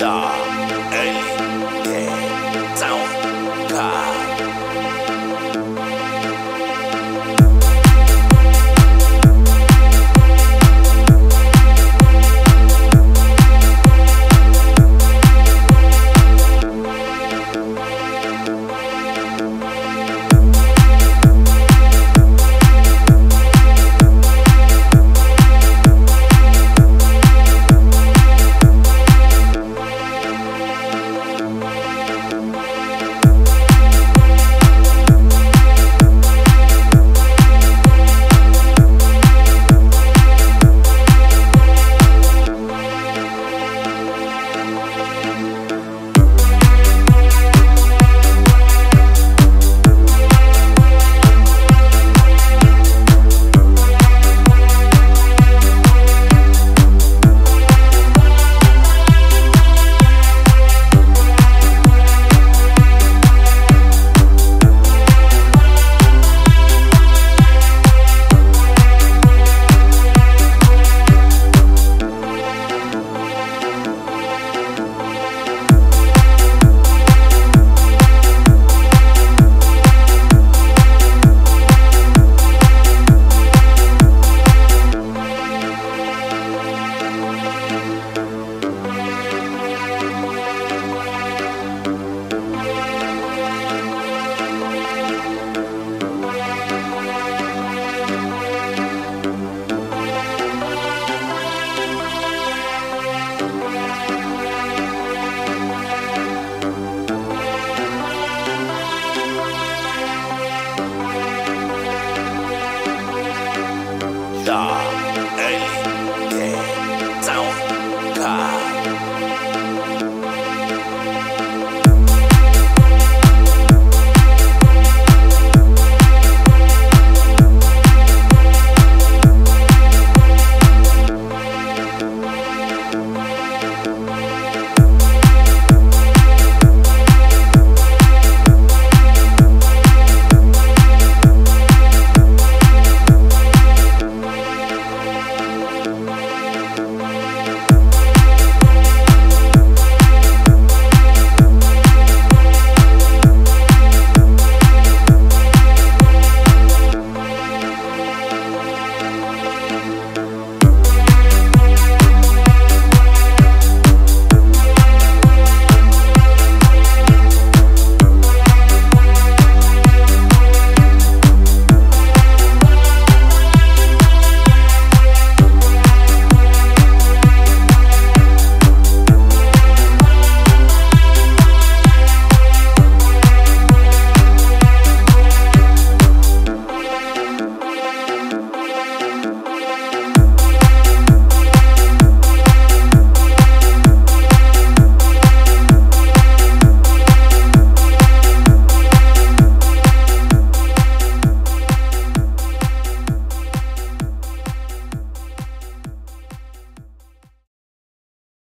star. Hey.